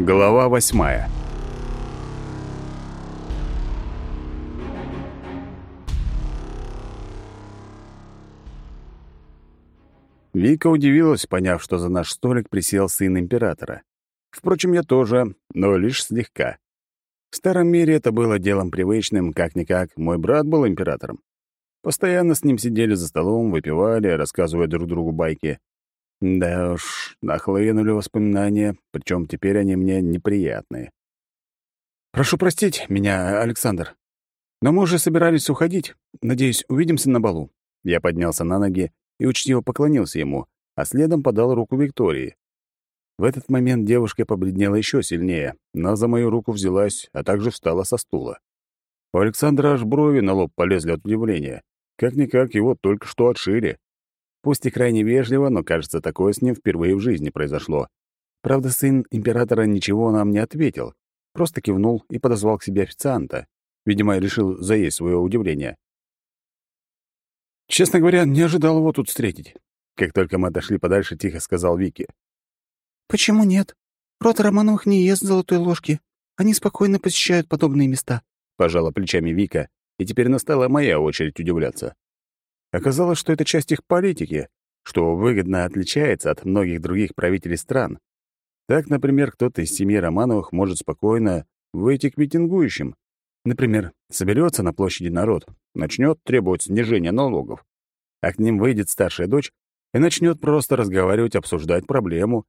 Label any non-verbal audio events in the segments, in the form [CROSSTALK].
Глава восьмая Вика удивилась, поняв, что за наш столик присел сын императора. Впрочем, я тоже, но лишь слегка. В старом мире это было делом привычным, как-никак мой брат был императором. Постоянно с ним сидели за столом, выпивали, рассказывая друг другу байки. Да уж, нахлынули воспоминания, причем теперь они мне неприятные. «Прошу простить меня, Александр, но мы уже собирались уходить. Надеюсь, увидимся на балу». Я поднялся на ноги и учтиво поклонился ему, а следом подал руку Виктории. В этот момент девушка побледнела еще сильнее, но за мою руку взялась, а также встала со стула. У Александра аж брови на лоб полезли от удивления. Как-никак его только что отшили. Пусть и крайне вежливо, но, кажется, такое с ним впервые в жизни произошло. Правда, сын императора ничего нам не ответил, просто кивнул и подозвал к себе официанта. Видимо, решил заесть свое удивление. Честно говоря, не ожидал его тут встретить. Как только мы отошли подальше, тихо сказал Вики. «Почему нет? Род Романовых не ест золотой ложки. Они спокойно посещают подобные места», — пожала плечами Вика, и теперь настала моя очередь удивляться. Оказалось, что это часть их политики, что выгодно отличается от многих других правителей стран. Так, например, кто-то из семьи Романовых может спокойно выйти к митингующим. Например, соберется на площади народ, начнет требовать снижения налогов, а к ним выйдет старшая дочь и начнет просто разговаривать, обсуждать проблему,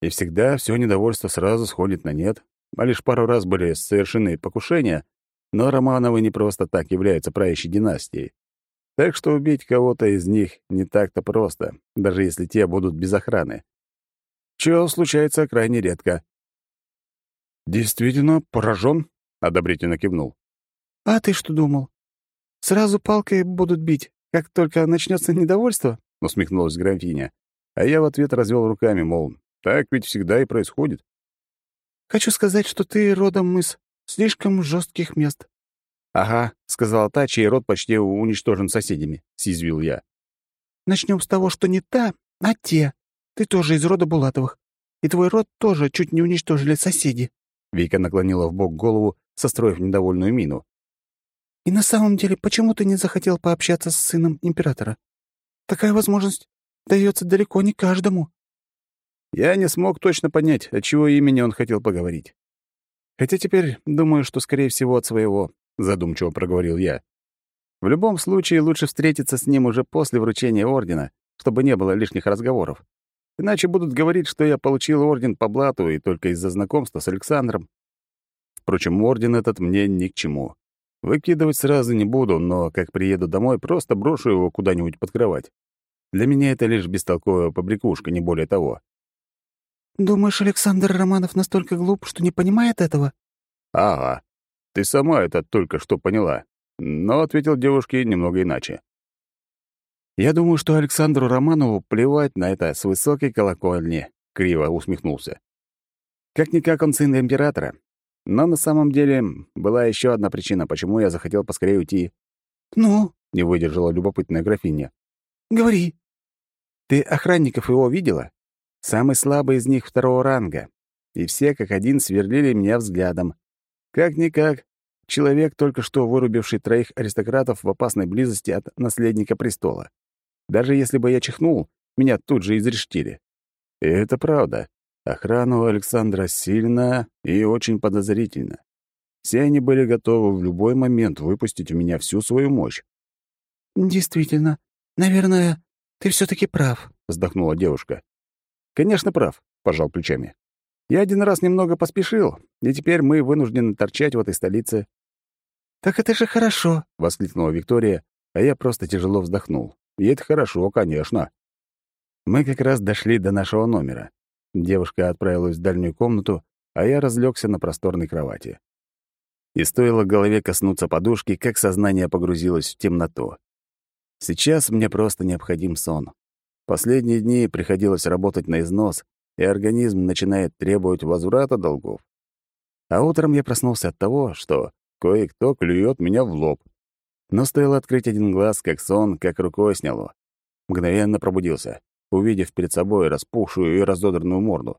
и всегда все недовольство сразу сходит на нет, а лишь пару раз были совершены покушения, но Романовы не просто так являются правящей династией. Так что убить кого-то из них не так-то просто, даже если те будут без охраны. Чего случается крайне редко. «Действительно поражен?» — одобрительно кивнул. «А ты что думал? Сразу палкой будут бить, как только начнется недовольство?» — усмехнулась графиня. А я в ответ развел руками, мол, так ведь всегда и происходит. «Хочу сказать, что ты родом из слишком жестких мест. «Ага», — сказала та, чей род почти уничтожен соседями, — съязвил я. Начнем с того, что не та, а те. Ты тоже из рода Булатовых. И твой род тоже чуть не уничтожили соседи». Вика наклонила в бок голову, состроив недовольную мину. «И на самом деле, почему ты не захотел пообщаться с сыном императора? Такая возможность дается далеко не каждому». Я не смог точно понять, от чего имени он хотел поговорить. Хотя теперь думаю, что, скорее всего, от своего. — задумчиво проговорил я. «В любом случае лучше встретиться с ним уже после вручения ордена, чтобы не было лишних разговоров. Иначе будут говорить, что я получил орден по блату и только из-за знакомства с Александром. Впрочем, орден этот мне ни к чему. Выкидывать сразу не буду, но как приеду домой, просто брошу его куда-нибудь под кровать. Для меня это лишь бестолковая побрякушка, не более того. «Думаешь, Александр Романов настолько глуп, что не понимает этого?» «Ага. Ты сама это только что поняла. Но ответил девушке немного иначе. Я думаю, что Александру Романову плевать на это с высокой колокольни, криво усмехнулся. Как-никак он сын императора. Но на самом деле была еще одна причина, почему я захотел поскорее уйти. «Ну?» — не выдержала любопытная графиня. «Говори». «Ты охранников его видела? Самый слабый из них второго ранга. И все как один сверлили меня взглядом. Как-никак, человек, только что вырубивший троих аристократов в опасной близости от наследника престола. Даже если бы я чихнул, меня тут же изрештили. И это правда. Охрана у Александра сильна и очень подозрительна. Все они были готовы в любой момент выпустить у меня всю свою мощь. «Действительно. Наверное, ты все таки прав», — вздохнула девушка. «Конечно, прав», — пожал плечами. Я один раз немного поспешил, и теперь мы вынуждены торчать в этой столице». «Так это же хорошо!» — воскликнула Виктория, а я просто тяжело вздохнул. «И это хорошо, конечно». Мы как раз дошли до нашего номера. Девушка отправилась в дальнюю комнату, а я разлегся на просторной кровати. И стоило голове коснуться подушки, как сознание погрузилось в темноту. Сейчас мне просто необходим сон. Последние дни приходилось работать на износ, и организм начинает требовать возврата долгов. А утром я проснулся от того, что кое-кто клюет меня в лоб. Но стоило открыть один глаз, как сон, как рукой сняло. Мгновенно пробудился, увидев перед собой распухшую и разодранную морду.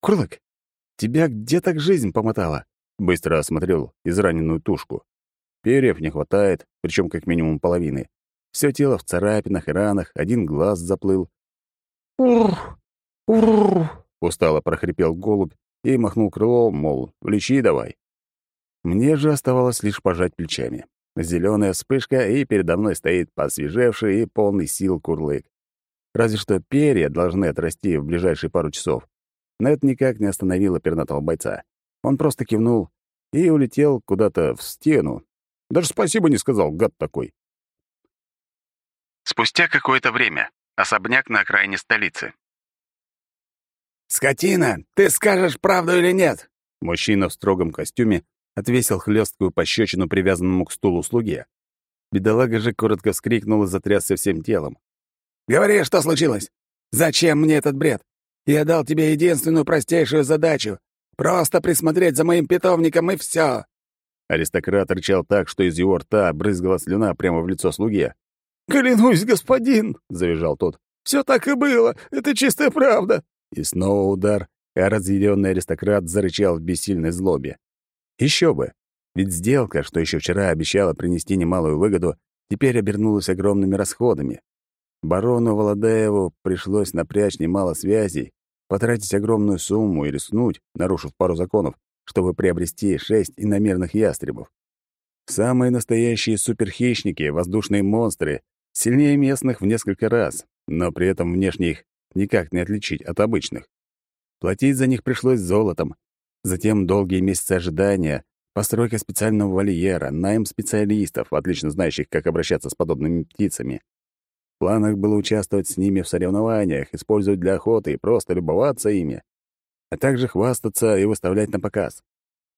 «Курлык, тебя где так жизнь помотала?» Быстро осмотрел израненную тушку. Перьев не хватает, причем как минимум половины. Все тело в царапинах и ранах, один глаз заплыл. «Ур! Ур!» — устало прохрипел голубь и махнул крылом, мол, лечи давай. Мне же оставалось лишь пожать плечами. Зеленая вспышка, и передо мной стоит посвежевший и полный сил курлык. Разве что перья должны отрасти в ближайшие пару часов. Но это никак не остановило пернатого бойца. Он просто кивнул и улетел куда-то в стену. Даже спасибо не сказал, гад такой. Спустя какое-то время. Особняк на окраине столицы. «Скотина, ты скажешь правду или нет?» Мужчина в строгом костюме отвесил хлесткую пощечину привязанному к стулу слуге. Бедолага же коротко вскрикнул и затрясся всем телом. «Говори, что случилось? Зачем мне этот бред? Я дал тебе единственную простейшую задачу — просто присмотреть за моим питомником, и все. Аристократ рычал так, что из его рта брызгала слюна прямо в лицо слуге. «Клянусь, господин!» — завизжал тот. «Все так и было! Это чистая правда!» И снова удар, а разъяренный аристократ зарычал в бессильной злобе. Еще бы! Ведь сделка, что еще вчера обещала принести немалую выгоду, теперь обернулась огромными расходами. Барону Володаеву пришлось напрячь немало связей, потратить огромную сумму и рискнуть, нарушив пару законов, чтобы приобрести шесть иномерных ястребов. Самые настоящие суперхищники, воздушные монстры, сильнее местных в несколько раз, но при этом внешне их никак не отличить от обычных. Платить за них пришлось золотом, затем долгие месяцы ожидания, постройка специального вольера, найм специалистов, отлично знающих, как обращаться с подобными птицами. В планах было участвовать с ними в соревнованиях, использовать для охоты и просто любоваться ими а также хвастаться и выставлять на показ.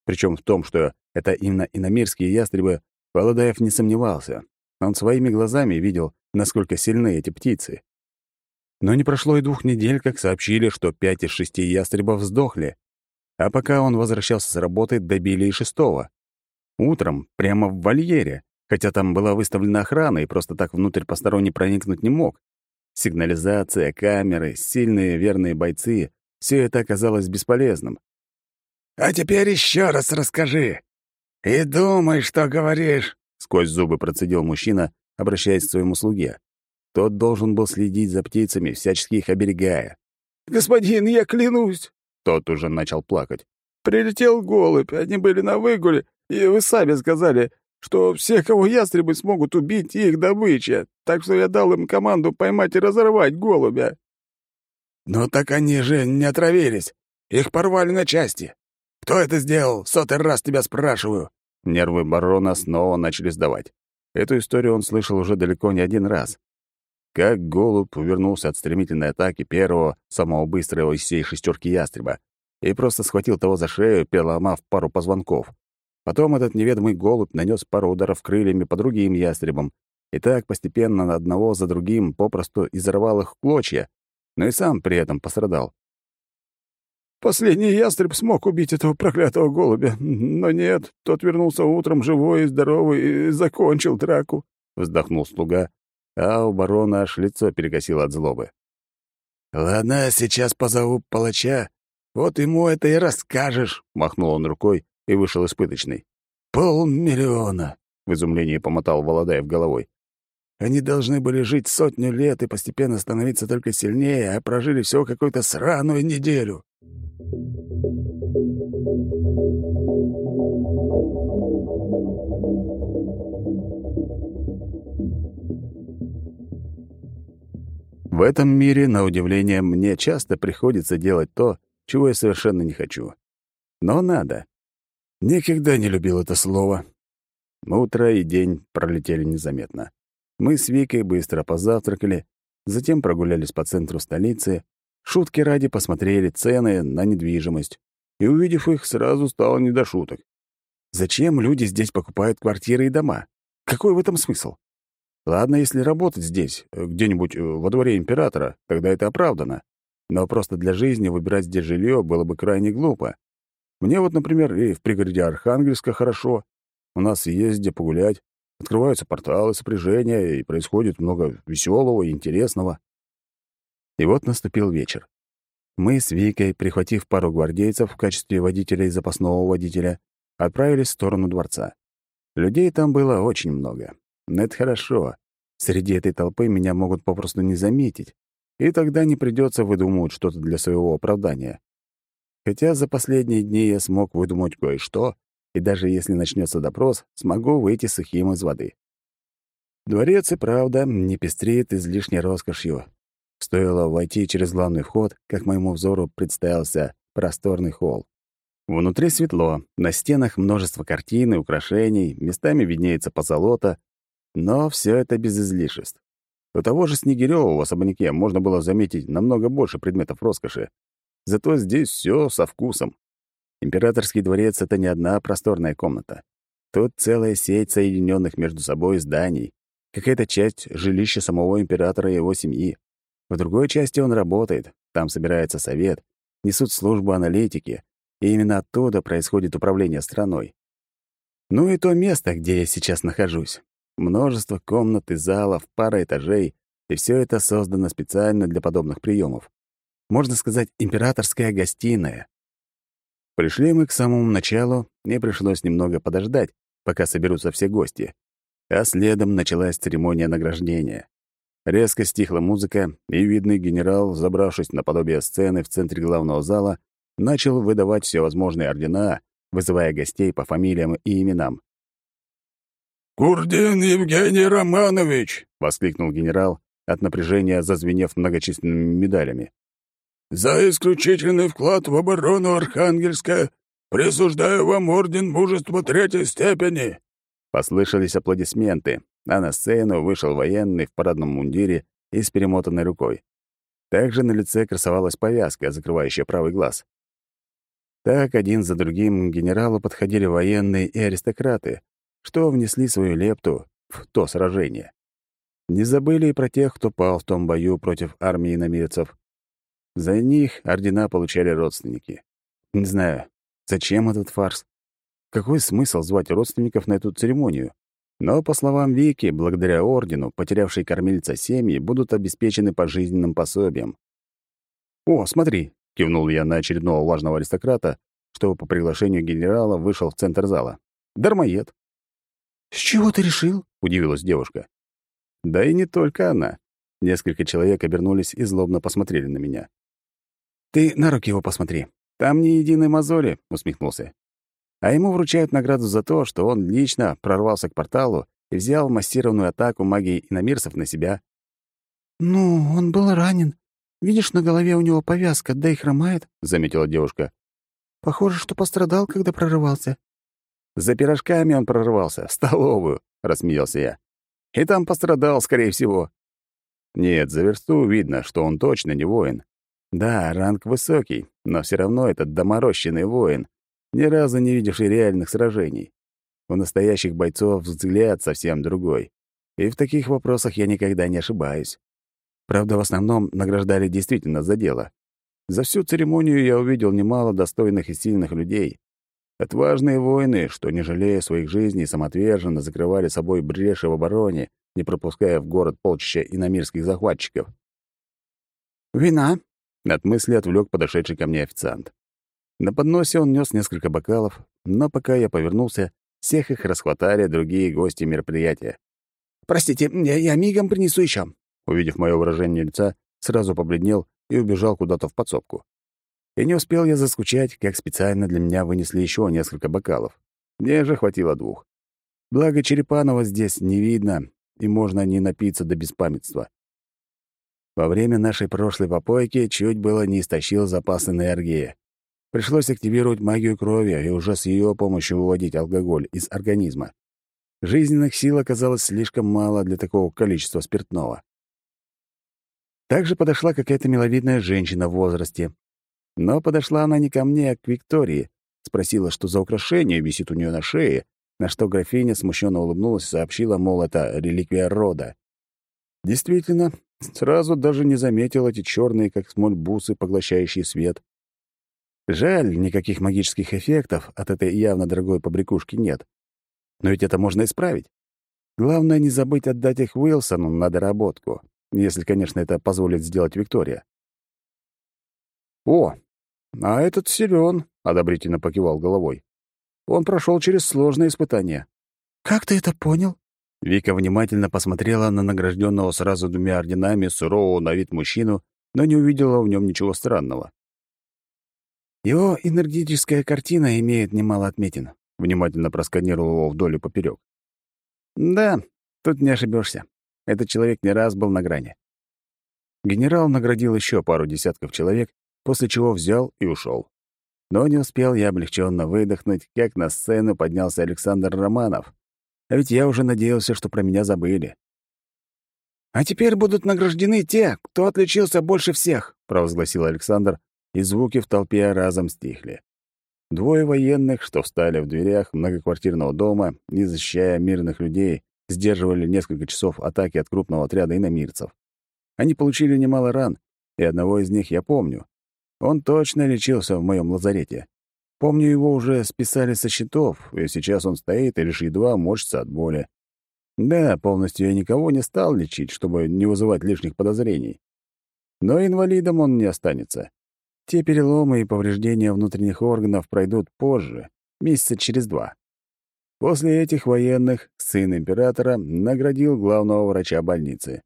Причем в том, что это именно иномирские ястребы, Володаев не сомневался. Он своими глазами видел, насколько сильны эти птицы. Но не прошло и двух недель, как сообщили, что пять из шести ястребов сдохли. А пока он возвращался с работы, добили и шестого. Утром, прямо в вольере, хотя там была выставлена охрана, и просто так внутрь посторонний проникнуть не мог. Сигнализация, камеры, сильные верные бойцы все это оказалось бесполезным. «А теперь еще раз расскажи. И думай, что говоришь», — сквозь зубы процедил мужчина, обращаясь к своему слуге. Тот должен был следить за птицами, всячески их оберегая. «Господин, я клянусь!» Тот уже начал плакать. «Прилетел голубь, они были на выгуле, и вы сами сказали, что все, кого ястребы смогут убить, их добыча, так что я дал им команду поймать и разорвать голубя». «Ну так они же не отравились. Их порвали на части. Кто это сделал? Сотый раз тебя спрашиваю». Нервы барона снова начали сдавать. Эту историю он слышал уже далеко не один раз. Как голубь увернулся от стремительной атаки первого, самого быстрого из всей шестерки ястреба, и просто схватил того за шею, переломав пару позвонков. Потом этот неведомый голубь нанес пару ударов крыльями по другим ястребам, и так постепенно одного за другим попросту изорвал их в клочья, но и сам при этом пострадал. Последний ястреб смог убить этого проклятого голубя, но нет, тот вернулся утром живой и здоровый и закончил драку, — вздохнул слуга, а у барона аж лицо перекосило от злобы. «Ладно, сейчас позову палача, вот ему это и расскажешь», — махнул он рукой и вышел испыточный. «Полмиллиона!» — в изумлении помотал Володаев головой. Они должны были жить сотню лет и постепенно становиться только сильнее, а прожили всего какую-то сраную неделю. В этом мире, на удивление, мне часто приходится делать то, чего я совершенно не хочу. Но надо. Никогда не любил это слово. Утро и день пролетели незаметно. Мы с Викой быстро позавтракали, затем прогулялись по центру столицы, шутки ради посмотрели цены на недвижимость, и, увидев их, сразу стало не до шуток. Зачем люди здесь покупают квартиры и дома? Какой в этом смысл? Ладно, если работать здесь, где-нибудь э, во дворе императора, тогда это оправдано. Но просто для жизни выбирать здесь жилье было бы крайне глупо. Мне вот, например, и в пригороде Архангельска хорошо. У нас есть где погулять, Открываются порталы сопряжения, и происходит много веселого и интересного. И вот наступил вечер. Мы с Викой, прихватив пару гвардейцев в качестве водителя и запасного водителя, отправились в сторону дворца. Людей там было очень много. Но это хорошо. Среди этой толпы меня могут попросту не заметить, и тогда не придется выдумывать что-то для своего оправдания. Хотя за последние дни я смог выдумать кое-что, и даже если начнется допрос, смогу выйти сухим из воды. Дворец и правда не пестреет излишней роскошью. Стоило войти через главный вход, как моему взору представился просторный холл. Внутри светло, на стенах множество картин и украшений, местами виднеется позолота, но все это без излишеств. У того же Снегирёва в особняке можно было заметить намного больше предметов роскоши. Зато здесь все со вкусом. Императорский дворец — это не одна просторная комната. Тут целая сеть соединенных между собой зданий, какая-то часть жилища самого императора и его семьи. В другой части он работает, там собирается совет, несут службу аналитики, и именно оттуда происходит управление страной. Ну и то место, где я сейчас нахожусь. Множество комнат и залов, пара этажей, и все это создано специально для подобных приемов. Можно сказать, императорская гостиная. Пришли мы к самому началу, и пришлось немного подождать, пока соберутся все гости а следом началась церемония награждения. Резко стихла музыка, и видный генерал, забравшись на подобие сцены в центре главного зала, начал выдавать всевозможные ордена, вызывая гостей по фамилиям и именам. «Курдин Евгений Романович!» — воскликнул генерал, от напряжения зазвенев многочисленными медалями. «За исключительный вклад в оборону Архангельска присуждаю вам орден мужества третьей степени!» Послышались аплодисменты, а на сцену вышел военный в парадном мундире и с перемотанной рукой. Также на лице красовалась повязка, закрывающая правый глаз. Так один за другим к генералу подходили военные и аристократы, что внесли свою лепту в то сражение. Не забыли и про тех, кто пал в том бою против армии намерцев. За них ордена получали родственники. Не знаю, зачем этот фарс. Какой смысл звать родственников на эту церемонию? Но, по словам Вики, благодаря ордену, потерявшие кормильца семьи будут обеспечены пожизненным пособием. «О, смотри!» — кивнул я на очередного важного аристократа, что по приглашению генерала вышел в центр зала. «Дармоед!» «С чего ты решил?» — удивилась девушка. Да и не только она. Несколько человек обернулись и злобно посмотрели на меня. «Ты на руки его посмотри. Там ни единой мозоли», — усмехнулся а ему вручают награду за то, что он лично прорвался к порталу и взял массированную атаку магии иномирцев на себя. «Ну, он был ранен. Видишь, на голове у него повязка, да и хромает», — заметила девушка. «Похоже, что пострадал, когда прорывался». «За пирожками он прорвался, в столовую», — рассмеялся я. «И там пострадал, скорее всего». Нет, за версту видно, что он точно не воин. Да, ранг высокий, но все равно это доморощенный воин, ни разу не видевший реальных сражений. У настоящих бойцов взгляд совсем другой. И в таких вопросах я никогда не ошибаюсь. Правда, в основном награждали действительно за дело. За всю церемонию я увидел немало достойных и сильных людей. Отважные воины, что, не жалея своих жизней, самоотверженно закрывали собой бреши в обороне, не пропуская в город полчища иномирских захватчиков. «Вина?» — от мысли отвлек подошедший ко мне официант. На подносе он нес несколько бокалов, но пока я повернулся, всех их расхватали другие гости мероприятия. «Простите, я, я мигом принесу еще. Увидев мое выражение лица, сразу побледнел и убежал куда-то в подсобку. И не успел я заскучать, как специально для меня вынесли еще несколько бокалов. Мне же хватило двух. Благо Черепанова здесь не видно, и можно не напиться до беспамятства. Во время нашей прошлой попойки чуть было не истощил запас энергии, Пришлось активировать магию крови и уже с ее помощью выводить алкоголь из организма. Жизненных сил оказалось слишком мало для такого количества спиртного. Также подошла какая-то миловидная женщина в возрасте. Но подошла она не ко мне, а к Виктории. Спросила, что за украшение висит у нее на шее, на что графиня смущенно улыбнулась и сообщила, мол, это реликвия рода. Действительно, сразу даже не заметил эти черные, как смоль, бусы, поглощающие свет. Жаль, никаких магических эффектов от этой явно дорогой побрякушки нет. Но ведь это можно исправить. Главное, не забыть отдать их Уилсону на доработку, если, конечно, это позволит сделать Виктория. «О, а этот силен», — одобрительно покивал головой. «Он прошел через сложные испытания». «Как ты это понял?» Вика внимательно посмотрела на награжденного сразу двумя орденами сурового на вид мужчину, но не увидела в нем ничего странного. «Его энергетическая картина имеет немало отметин», — внимательно просканировал его вдоль и поперек. «Да, тут не ошибешься. Этот человек не раз был на грани». Генерал наградил еще пару десятков человек, после чего взял и ушел. Но не успел я облегченно выдохнуть, как на сцену поднялся Александр Романов. А ведь я уже надеялся, что про меня забыли. «А теперь будут награждены те, кто отличился больше всех», — провозгласил Александр, и звуки в толпе разом стихли. Двое военных, что встали в дверях многоквартирного дома, не защищая мирных людей, сдерживали несколько часов атаки от крупного отряда иномирцев. Они получили немало ран, и одного из них я помню. Он точно лечился в моем лазарете. Помню, его уже списали со счетов, и сейчас он стоит и лишь едва морщится от боли. Да, полностью я никого не стал лечить, чтобы не вызывать лишних подозрений. Но инвалидом он не останется. Те переломы и повреждения внутренних органов пройдут позже, месяца через два. После этих военных сын императора наградил главного врача больницы.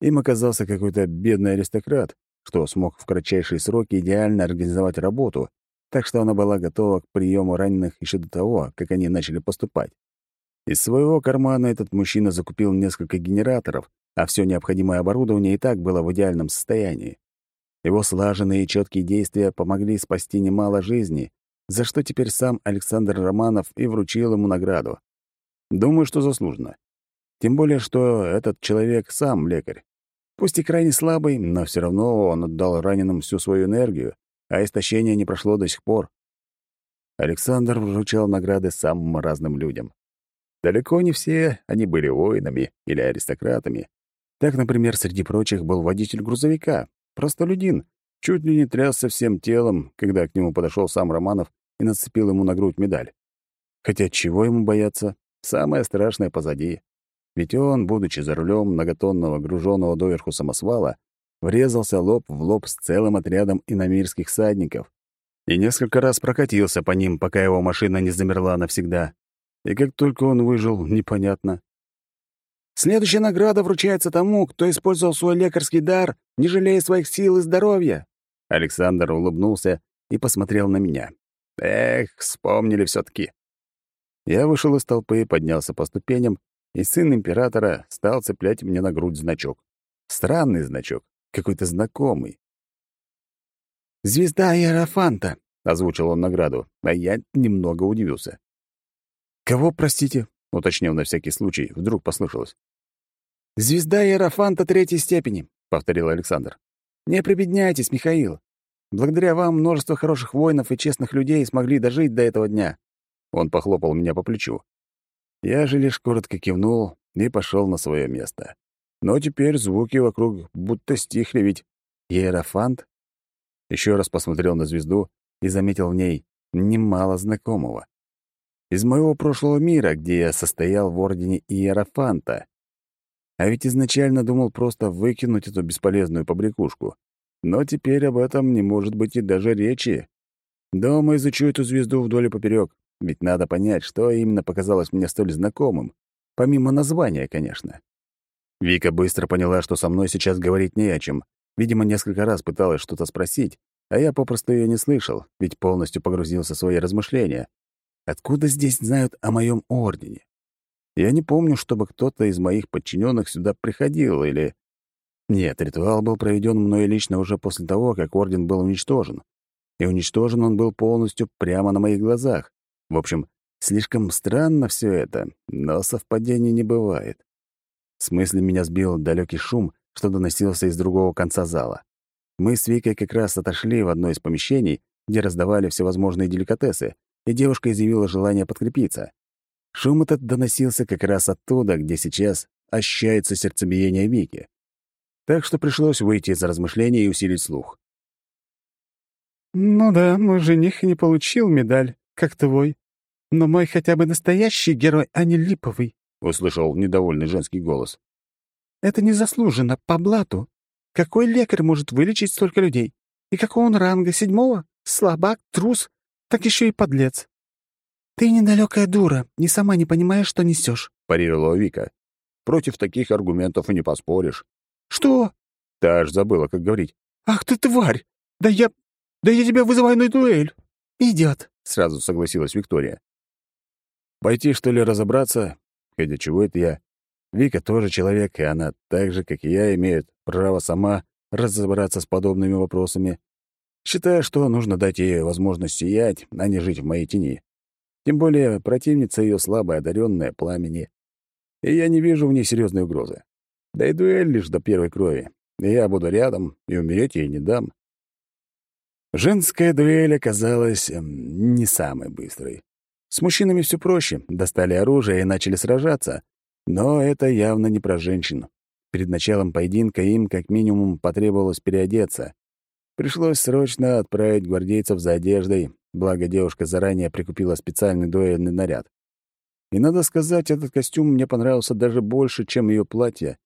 Им оказался какой-то бедный аристократ, что смог в кратчайшие сроки идеально организовать работу, так что она была готова к приему раненых еще до того, как они начали поступать. Из своего кармана этот мужчина закупил несколько генераторов, а все необходимое оборудование и так было в идеальном состоянии. Его слаженные и четкие действия помогли спасти немало жизней, за что теперь сам Александр Романов и вручил ему награду. Думаю, что заслуженно. Тем более, что этот человек сам лекарь. Пусть и крайне слабый, но все равно он отдал раненым всю свою энергию, а истощение не прошло до сих пор. Александр вручал награды самым разным людям. Далеко не все они были воинами или аристократами. Так, например, среди прочих был водитель грузовика, простолюдин, чуть ли не трясся всем телом, когда к нему подошел сам Романов и нацепил ему на грудь медаль. Хотя чего ему бояться? Самое страшное позади. Ведь он, будучи за рулем многотонного груженного доверху самосвала, врезался лоб в лоб с целым отрядом иномирских садников и несколько раз прокатился по ним, пока его машина не замерла навсегда. И как только он выжил, непонятно. «Следующая награда вручается тому, кто использовал свой лекарский дар, не жалея своих сил и здоровья». Александр улыбнулся и посмотрел на меня. «Эх, вспомнили все таки Я вышел из толпы, поднялся по ступеням, и сын императора стал цеплять мне на грудь значок. Странный значок, какой-то знакомый. «Звезда Иерофанта», — озвучил он награду, а я немного удивился. «Кого, простите?» — уточнил на всякий случай, вдруг послышалось. «Звезда Иерофанта третьей степени», — повторил Александр. «Не прибедняйтесь, Михаил. Благодаря вам множество хороших воинов и честных людей смогли дожить до этого дня». Он похлопал меня по плечу. Я же лишь коротко кивнул и пошел на свое место. Но теперь звуки вокруг будто стихли, ведь Иерофант еще раз посмотрел на звезду и заметил в ней немало знакомого. Из моего прошлого мира, где я состоял в ордене Иерофанта. А ведь изначально думал просто выкинуть эту бесполезную побрякушку. Но теперь об этом не может быть и даже речи. Дома изучу эту звезду вдоль и поперек, ведь надо понять, что именно показалось мне столь знакомым, помимо названия, конечно. Вика быстро поняла, что со мной сейчас говорить не о чем. Видимо, несколько раз пыталась что-то спросить, а я попросту ее не слышал, ведь полностью погрузился в свои размышления. Откуда здесь знают о моем ордене? Я не помню, чтобы кто-то из моих подчиненных сюда приходил или... Нет, ритуал был проведен мной лично уже после того, как орден был уничтожен. И уничтожен он был полностью прямо на моих глазах. В общем, слишком странно все это, но совпадений не бывает. С мысли меня сбил далекий шум, что доносился из другого конца зала. Мы с Викой как раз отошли в одно из помещений, где раздавали всевозможные деликатесы, и девушка изъявила желание подкрепиться. Шум этот доносился как раз оттуда, где сейчас ощущается сердцебиение Вики. Так что пришлось выйти из размышлений и усилить слух. «Ну да, мой жених не получил медаль, как твой. Но мой хотя бы настоящий герой, а не липовый. — услышал недовольный женский голос. «Это незаслуженно, по блату. Какой лекарь может вылечить столько людей? И какого он ранга? Седьмого? Слабак, трус, так еще и подлец. Ты недалекая дура, ни сама не понимаешь, что несешь, парировала Вика. Против таких аргументов и не поспоришь. Что? Ты аж забыла, как говорить. Ах ты тварь! Да я... Да я тебя вызываю на дуэль. Идет, сразу согласилась Виктория. Пойти, что ли, разобраться? Хотя чего это я? Вика тоже человек, и она так же, как и я, имеет право сама разобраться с подобными вопросами. Считаю, что нужно дать ей возможность сиять, а не жить в моей тени. Тем более противница ее слабая, одаренная пламени. И я не вижу в ней серьезной угрозы. Да и дуэль лишь до первой крови. Я буду рядом, и умереть ей не дам. Женская дуэль оказалась эм, не самой быстрой. С мужчинами все проще, достали оружие и начали сражаться. Но это явно не про женщин. Перед началом поединка им как минимум потребовалось переодеться. Пришлось срочно отправить гвардейцев за одеждой, благо девушка заранее прикупила специальный дуэльный наряд. И надо сказать, этот костюм мне понравился даже больше, чем ее платье.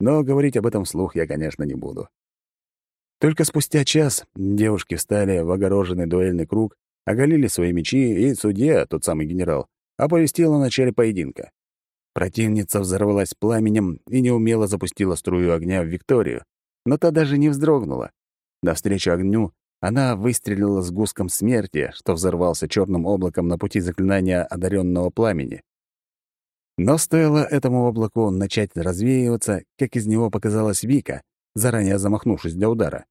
Но говорить об этом вслух я, конечно, не буду. Только спустя час девушки встали в огороженный дуэльный круг, оголили свои мечи, и судья, тот самый генерал, оповестил о начале поединка. Противница взорвалась пламенем и неумело запустила струю огня в Викторию, но та даже не вздрогнула. Навстречу огню она выстрелила с гуском смерти, что взорвался черным облаком на пути заклинания одаренного пламени. Но стоило этому облаку начать развеиваться, как из него показалась Вика, заранее замахнувшись для удара.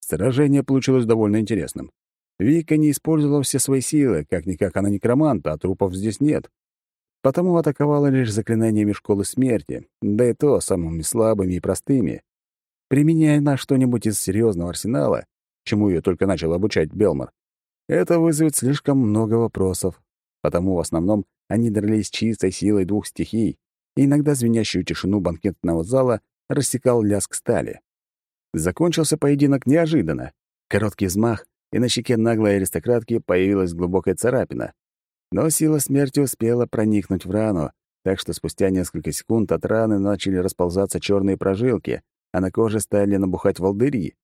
Сражение получилось довольно интересным. Вика не использовала все свои силы, как-никак она некромант, а трупов здесь нет. Потому атаковала лишь заклинаниями школы смерти, да и то самыми слабыми и простыми. Применяя на что-нибудь из серьезного арсенала, чему ее только начал обучать Белмар, это вызовет слишком много вопросов. Потому в основном они дрались чистой силой двух стихий, и иногда звенящую тишину банкетного зала рассекал лязг стали. Закончился поединок неожиданно. Короткий взмах, и на щеке наглой аристократки появилась глубокая царапина. Но сила смерти успела проникнуть в рану, так что спустя несколько секунд от раны начали расползаться черные прожилки, а на коже стали набухать волдыри.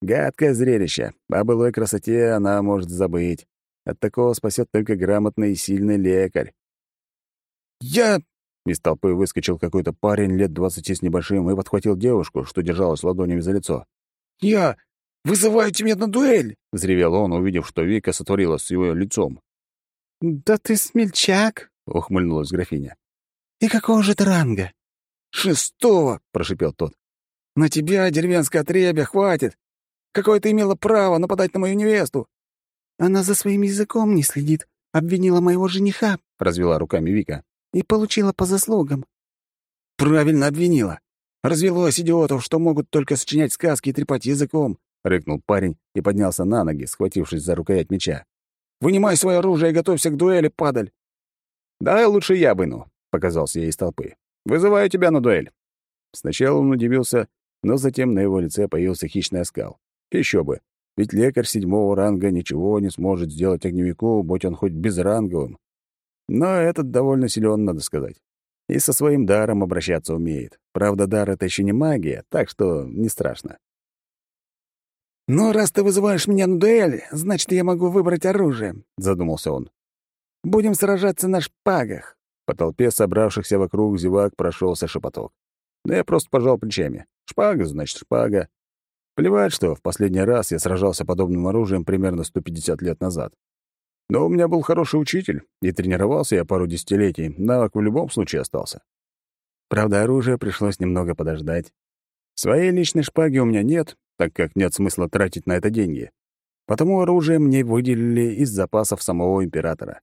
Гадкое зрелище. О былой красоте она может забыть. От такого спасет только грамотный и сильный лекарь. «Я...» — из толпы выскочил какой-то парень лет двадцати с небольшим и подхватил девушку, что держалась ладонями за лицо. «Я... вызываю тебя на дуэль!» — взревел он, увидев, что Вика сотворила с его лицом. «Да ты смельчак!» — ухмыльнулась графиня. «И какого же ты ранга?» «Шестого!» — прошипел тот. «На тебя, деревенское отребье, хватит! Какое ты имела право нападать на мою невесту?» «Она за своим языком не следит. Обвинила моего жениха», — развела руками Вика. «И получила по заслугам». «Правильно обвинила. Развелось идиотов, что могут только сочинять сказки и трепать языком», — рыкнул парень и поднялся на ноги, схватившись за рукоять меча. Вынимай свое оружие и готовься к дуэли, падаль!» «Давай лучше я выну», — показался я из толпы. «Вызываю тебя на дуэль». Сначала он удивился, но затем на его лице появился хищный оскал. Еще бы, ведь лекарь седьмого ранга ничего не сможет сделать огневику, будь он хоть безранговым. Но этот довольно силен, надо сказать. И со своим даром обращаться умеет. Правда, дар — это еще не магия, так что не страшно. «Ну, раз ты вызываешь меня на дуэль, значит, я могу выбрать оружие», — задумался он. «Будем сражаться на шпагах». По толпе собравшихся вокруг зевак прошелся шепоток. Да я просто пожал плечами. Шпага, значит, шпага. Плевать, что в последний раз я сражался подобным оружием примерно 150 лет назад. Но у меня был хороший учитель, и тренировался я пару десятилетий, навык в любом случае остался. Правда, оружие пришлось немного подождать. Своей личной шпаги у меня нет, так как нет смысла тратить на это деньги. Потому оружие мне выделили из запасов самого императора.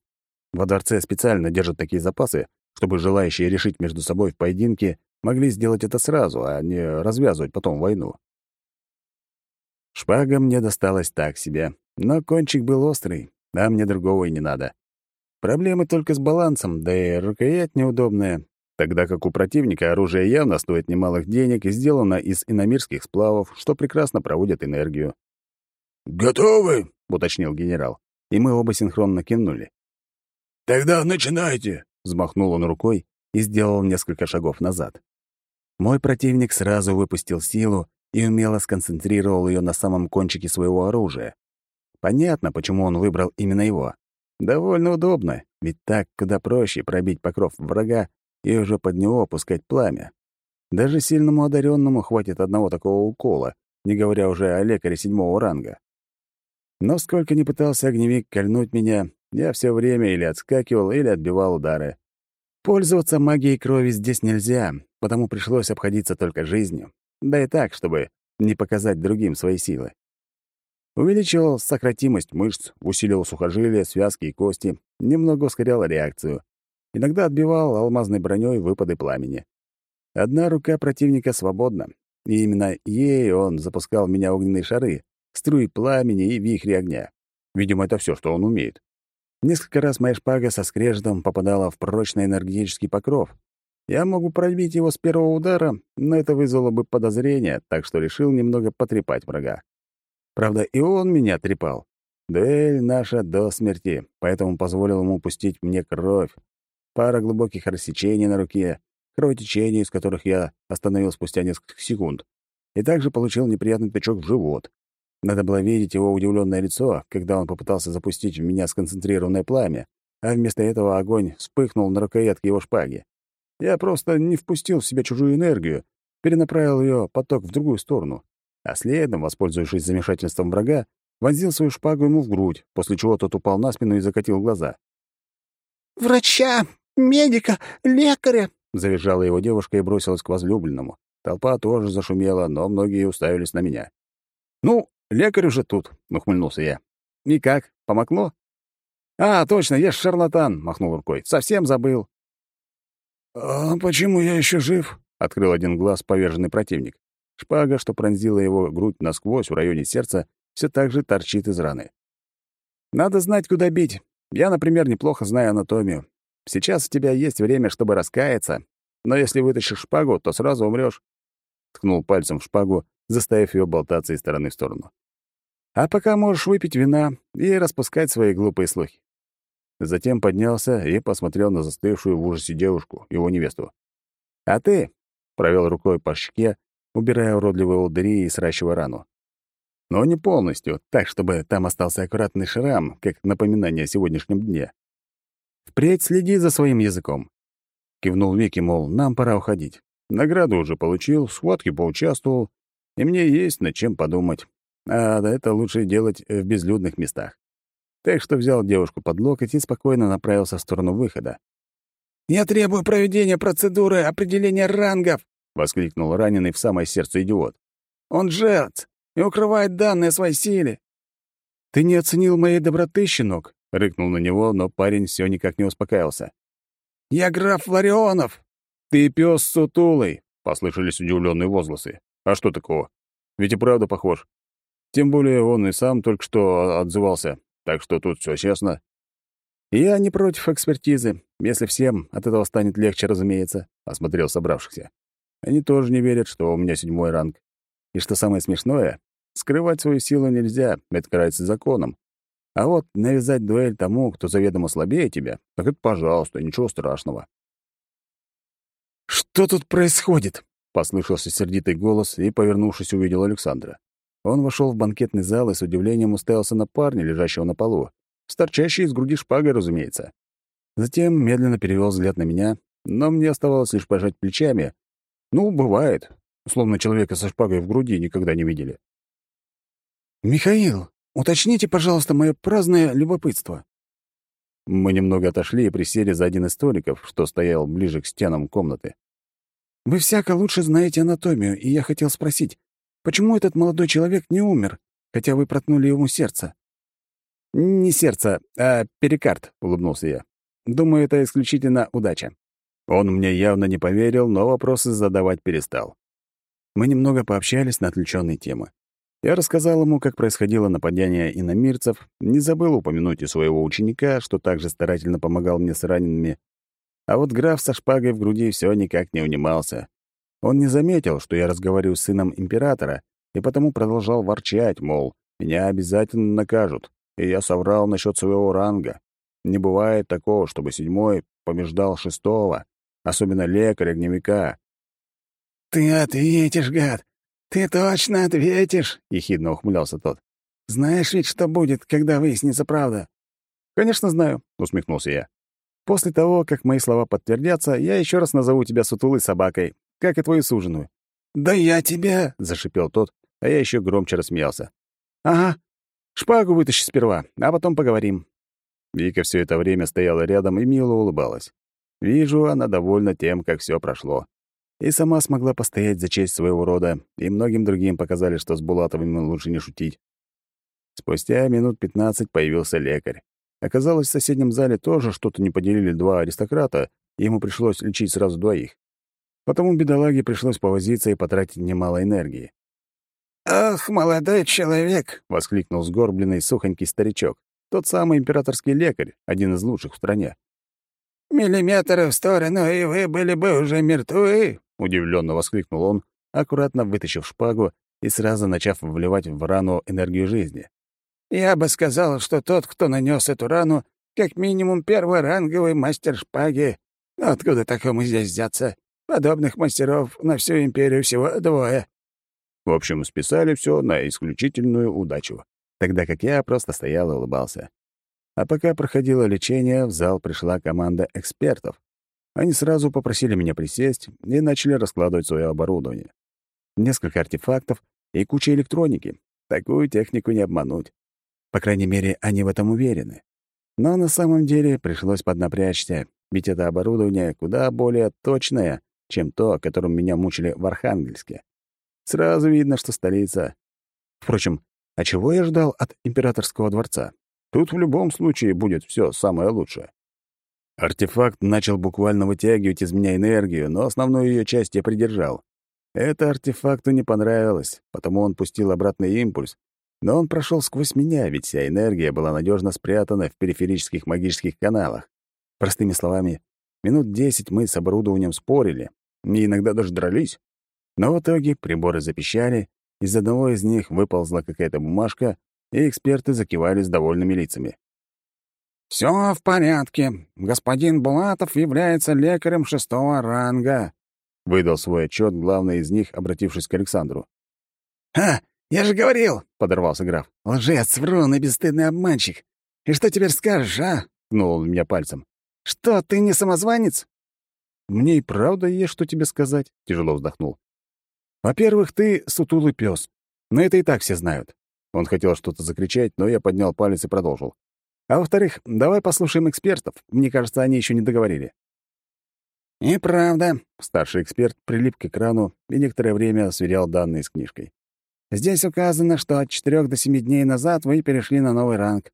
Во дворце специально держат такие запасы, чтобы желающие решить между собой в поединке могли сделать это сразу, а не развязывать потом войну. Шпага мне досталась так себе, но кончик был острый, а мне другого и не надо. Проблемы только с балансом, да и рукоять неудобная, тогда как у противника оружие явно стоит немалых денег и сделано из иномирских сплавов, что прекрасно проводят энергию. «Готовы?» — уточнил генерал, и мы оба синхронно кивнули. «Тогда начинайте!» — взмахнул он рукой и сделал несколько шагов назад. Мой противник сразу выпустил силу, и умело сконцентрировал ее на самом кончике своего оружия. Понятно, почему он выбрал именно его. Довольно удобно, ведь так куда проще пробить покров врага и уже под него опускать пламя. Даже сильному одаренному хватит одного такого укола, не говоря уже о лекаре седьмого ранга. Но сколько ни пытался огневик кольнуть меня, я все время или отскакивал, или отбивал удары. Пользоваться магией крови здесь нельзя, потому пришлось обходиться только жизнью. Да и так, чтобы не показать другим свои силы. Увеличивал сократимость мышц, усиливал сухожилия, связки и кости, немного ускорял реакцию. Иногда отбивал алмазной броней выпады пламени. Одна рука противника свободна, и именно ей он запускал в меня огненные шары, струи пламени и вихри огня. Видимо, это все, что он умеет. Несколько раз моя шпага со скрежетом попадала в прочный энергетический покров. Я могу пробить его с первого удара, но это вызвало бы подозрение, так что решил немного потрепать врага. Правда, и он меня трепал. Дуэль наша до смерти, поэтому позволил ему пустить мне кровь. Пара глубоких рассечений на руке, кровотечения, из которых я остановил спустя несколько секунд, и также получил неприятный тычок в живот. Надо было видеть его удивленное лицо, когда он попытался запустить в меня сконцентрированное пламя, а вместо этого огонь вспыхнул на рукоятке его шпаги. Я просто не впустил в себя чужую энергию, перенаправил ее поток в другую сторону, а следом, воспользовавшись замешательством врага, вонзил свою шпагу ему в грудь, после чего тот упал на спину и закатил глаза. «Врача! Медика! Лекаря!» Завизжала его девушка и бросилась к возлюбленному. Толпа тоже зашумела, но многие уставились на меня. «Ну, лекарь уже тут», — ухмыльнулся я. «И как, помогло?» «А, точно, я ж шарлатан», — махнул рукой. «Совсем забыл». «А почему я еще жив?» — открыл один глаз поверженный противник. Шпага, что пронзила его грудь насквозь в районе сердца, все так же торчит из раны. «Надо знать, куда бить. Я, например, неплохо знаю анатомию. Сейчас у тебя есть время, чтобы раскаяться, но если вытащишь шпагу, то сразу умрёшь. Ткнул пальцем в шпагу, заставив её болтаться из стороны в сторону. А пока можешь выпить вина и распускать свои глупые слухи. Затем поднялся и посмотрел на застывшую в ужасе девушку, его невесту. «А ты?» — провел рукой по щеке, убирая уродливые удыри и сращивая рану. Но не полностью, так, чтобы там остался аккуратный шрам, как напоминание о сегодняшнем дне. Впредь следи за своим языком. Кивнул Вики, мол, нам пора уходить. Награду уже получил, в схватке поучаствовал, и мне есть над чем подумать. А это лучше делать в безлюдных местах. Так что взял девушку под локоть и спокойно направился в сторону выхода. «Я требую проведения процедуры определения рангов!» — воскликнул раненый в самое сердце идиот. «Он жертв и укрывает данные своей силе!» «Ты не оценил моей доброты, щенок?» — рыкнул на него, но парень все никак не успокаивался. «Я граф Ларионов!» «Ты пес сутулый!» — послышались удивленные возгласы. «А что такого? Ведь и правда похож. Тем более он и сам только что отзывался, так что тут все честно. Я не против экспертизы, если всем от этого станет легче, разумеется», — осмотрел собравшихся. Они тоже не верят, что у меня седьмой ранг. И что самое смешное, скрывать свою силу нельзя, это карается законом. А вот навязать дуэль тому, кто заведомо слабее тебя, так это пожалуйста, ничего страшного. «Что тут происходит?» — послышался сердитый голос, и, повернувшись, увидел Александра. Он вошел в банкетный зал и с удивлением уставился на парня, лежащего на полу, с торчащей из груди шпагой, разумеется. Затем медленно перевел взгляд на меня, но мне оставалось лишь пожать плечами. Ну, бывает, словно человека со шпагой в груди никогда не видели. «Михаил, Уточните, пожалуйста, мое праздное любопытство». Мы немного отошли и присели за один из столиков, что стоял ближе к стенам комнаты. «Вы всяко лучше знаете анатомию, и я хотел спросить, почему этот молодой человек не умер, хотя вы проткнули ему сердце?» «Не сердце, а перикард», — улыбнулся я. «Думаю, это исключительно удача». Он мне явно не поверил, но вопросы задавать перестал. Мы немного пообщались на отвлечённые темы. Я рассказал ему, как происходило нападение иномирцев, не забыл упомянуть и своего ученика, что также старательно помогал мне с ранеными. А вот граф со шпагой в груди все никак не унимался. Он не заметил, что я разговариваю с сыном императора, и потому продолжал ворчать, мол, меня обязательно накажут, и я соврал насчет своего ранга. Не бывает такого, чтобы седьмой побеждал шестого, особенно лекаря-огневика. «Ты ответишь, гад! «Ты точно ответишь?» — ехидно ухмылялся тот. «Знаешь ведь, что будет, когда выяснится правда?» «Конечно знаю», — усмехнулся я. «После того, как мои слова подтвердятся, я еще раз назову тебя сутулой собакой, как и твою суженую». «Да я тебя...» — зашипел тот, а я еще громче рассмеялся. «Ага. Шпагу вытащи сперва, а потом поговорим». Вика все это время стояла рядом и мило улыбалась. Вижу, она довольна тем, как все прошло. И сама смогла постоять за честь своего рода, и многим другим показали, что с Булатовыми лучше не шутить. Спустя минут пятнадцать появился лекарь. Оказалось, в соседнем зале тоже что-то не поделили два аристократа, и ему пришлось лечить сразу двоих. Потому бедолаге пришлось повозиться и потратить немало энергии. «Ах, молодой человек!» — воскликнул сгорбленный сухонький старичок. Тот самый императорский лекарь, один из лучших в стране. «Миллиметры в сторону, и вы были бы уже мертвы!» — удивленно воскликнул он, аккуратно вытащив шпагу и сразу начав вливать в рану энергию жизни. «Я бы сказал, что тот, кто нанес эту рану, как минимум перворанговый мастер шпаги. Откуда такому здесь взяться? Подобных мастеров на всю империю всего двое». В общем, списали все на исключительную удачу, тогда как я просто стоял и улыбался. А пока проходило лечение, в зал пришла команда экспертов. Они сразу попросили меня присесть и начали раскладывать свое оборудование. Несколько артефактов и куча электроники. Такую технику не обмануть. По крайней мере, они в этом уверены. Но на самом деле пришлось поднапрячься, ведь это оборудование куда более точное, чем то, которым меня мучили в Архангельске. Сразу видно, что столица. Впрочем, а чего я ждал от императорского дворца? Тут в любом случае будет все самое лучшее. Артефакт начал буквально вытягивать из меня энергию, но основную ее часть я придержал. Это артефакту не понравилось, потому он пустил обратный импульс, но он прошел сквозь меня, ведь вся энергия была надежно спрятана в периферических магических каналах. Простыми словами, минут десять мы с оборудованием спорили, и иногда даже дрались. Но в итоге приборы запищали, из одного из них выползла какая-то бумажка, и эксперты закивали с довольными лицами. «Все в порядке. Господин Булатов является лекарем шестого ранга», — выдал свой отчет главный из них, обратившись к Александру. «А, я же говорил!» — подорвался граф. «Лжец, врун и бесстыдный обманщик. И что теперь скажешь, а?» — ткнул меня пальцем. «Что, ты не самозванец?» «Мне и правда есть что тебе сказать», — тяжело вздохнул. «Во-первых, ты сутулый пес, но это и так все знают. Он хотел что-то закричать, но я поднял палец и продолжил. А во-вторых, давай послушаем экспертов. Мне кажется, они еще не договорили. «И правда», — старший эксперт прилип к экрану и некоторое время сверял данные с книжкой. «Здесь указано, что от четырех до семи дней назад вы перешли на новый ранг».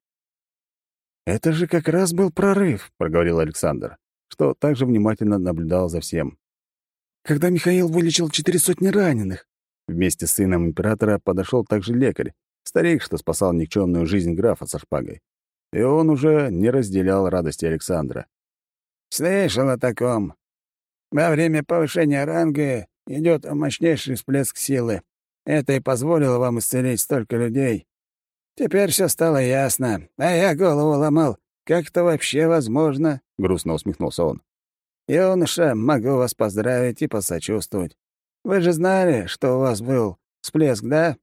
«Это же как раз был прорыв», — проговорил Александр, что также внимательно наблюдал за всем. «Когда Михаил вылечил четыре сотни раненых». Вместе с сыном императора подошел также лекарь, Старик, что спасал никчемную жизнь графа со шпагой. И он уже не разделял радости Александра. «Слышал о таком. Во время повышения ранга идет мощнейший всплеск силы. Это и позволило вам исцелить столько людей. Теперь все стало ясно, а я голову ломал. Как это вообще возможно?» — грустно усмехнулся он. «Юноша, могу вас поздравить и посочувствовать. Вы же знали, что у вас был всплеск, да?»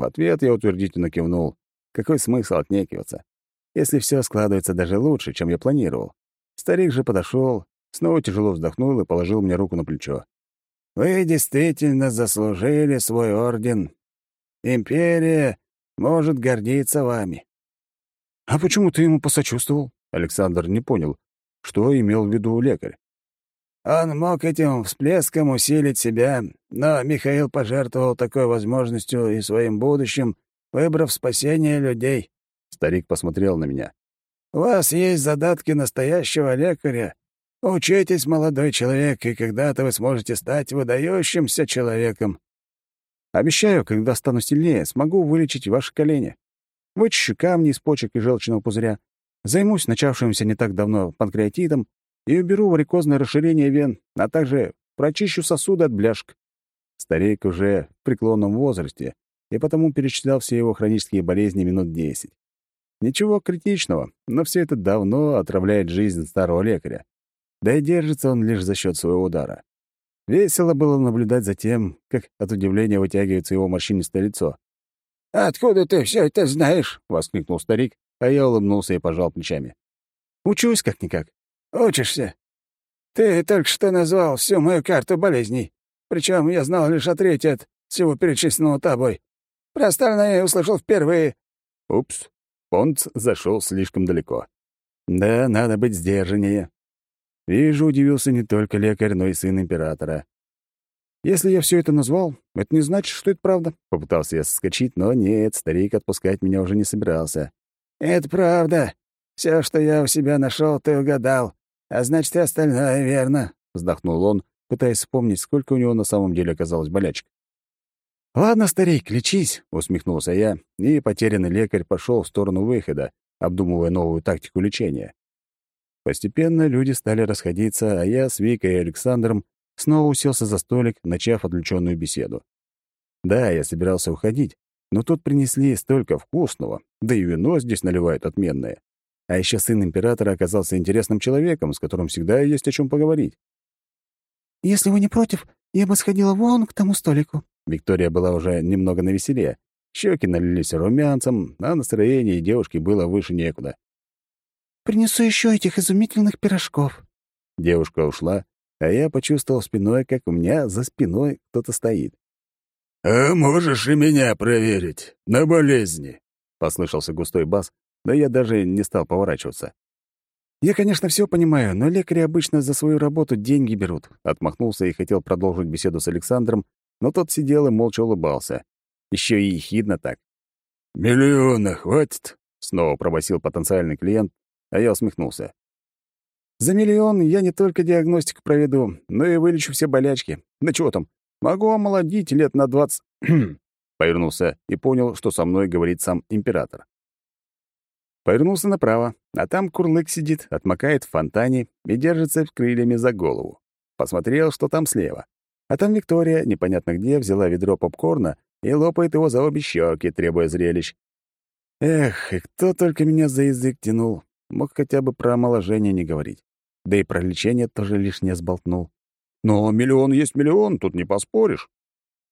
В ответ я утвердительно кивнул. Какой смысл отнекиваться, если все складывается даже лучше, чем я планировал? Старик же подошел, снова тяжело вздохнул и положил мне руку на плечо. «Вы действительно заслужили свой орден. Империя может гордиться вами». «А почему ты ему посочувствовал?» Александр не понял, что имел в виду лекарь. Он мог этим всплеском усилить себя, но Михаил пожертвовал такой возможностью и своим будущим, выбрав спасение людей. Старик посмотрел на меня. «У вас есть задатки настоящего лекаря. Учитесь, молодой человек, и когда-то вы сможете стать выдающимся человеком». «Обещаю, когда стану сильнее, смогу вылечить ваши колени. Вычищу камни из почек и желчного пузыря, займусь начавшимся не так давно панкреатитом и уберу варикозное расширение вен, а также прочищу сосуды от бляшек. Старик уже в преклонном возрасте, и потому перечислял все его хронические болезни минут десять. Ничего критичного, но все это давно отравляет жизнь старого лекаря. Да и держится он лишь за счет своего удара. Весело было наблюдать за тем, как от удивления вытягивается его морщинистое лицо. «Откуда ты все это знаешь?» — воскликнул старик, а я улыбнулся и пожал плечами. «Учусь как-никак». «Учишься? Ты только что назвал всю мою карту болезней. Причем я знал лишь о третьей от всего перечисленного тобой. Про остальное услышал впервые». Упс, Понц зашел слишком далеко. Да, надо быть сдержаннее. Вижу, удивился не только лекарь, но и сын императора. Если я все это назвал, это не значит, что это правда. Попытался я соскочить, но нет, старик отпускать меня уже не собирался. Это правда. Все, что я у себя нашел, ты угадал. А значит, и остальное верно, вздохнул он, пытаясь вспомнить, сколько у него на самом деле оказалось болячек. «Ладно, старик, лечись», — усмехнулся я, и потерянный лекарь пошел в сторону выхода, обдумывая новую тактику лечения. Постепенно люди стали расходиться, а я с Викой и Александром снова уселся за столик, начав отвлеченную беседу. Да, я собирался уходить, но тут принесли столько вкусного, да и вино здесь наливают отменное. А еще сын императора оказался интересным человеком, с которым всегда есть о чем поговорить. «Если вы не против, я бы сходила вон к тому столику», Виктория была уже немного навеселее. Щеки налились румянцем, а настроение девушки было выше некуда. «Принесу еще этих изумительных пирожков». Девушка ушла, а я почувствовал спиной, как у меня за спиной кто-то стоит. «А можешь и меня проверить на болезни?» — послышался густой бас, да я даже не стал поворачиваться. «Я, конечно, все понимаю, но лекари обычно за свою работу деньги берут», — отмахнулся и хотел продолжить беседу с Александром, но тот сидел и молча улыбался. Еще и ехидно так. «Миллиона хватит?» — снова пробасил потенциальный клиент, а я усмехнулся. «За миллион я не только диагностику проведу, но и вылечу все болячки. Да чего там, могу омолодить лет на двадцать...» [CLEARS THROAT] Повернулся и понял, что со мной говорит сам император. Повернулся направо, а там курлык сидит, отмокает в фонтане и держится крыльями за голову. Посмотрел, что там слева. А там Виктория, непонятно где, взяла ведро попкорна и лопает его за обе щеки, требуя зрелищ. Эх, и кто только меня за язык тянул, мог хотя бы про омоложение не говорить. Да и про лечение тоже лишнее сболтнул. Но миллион есть миллион, тут не поспоришь.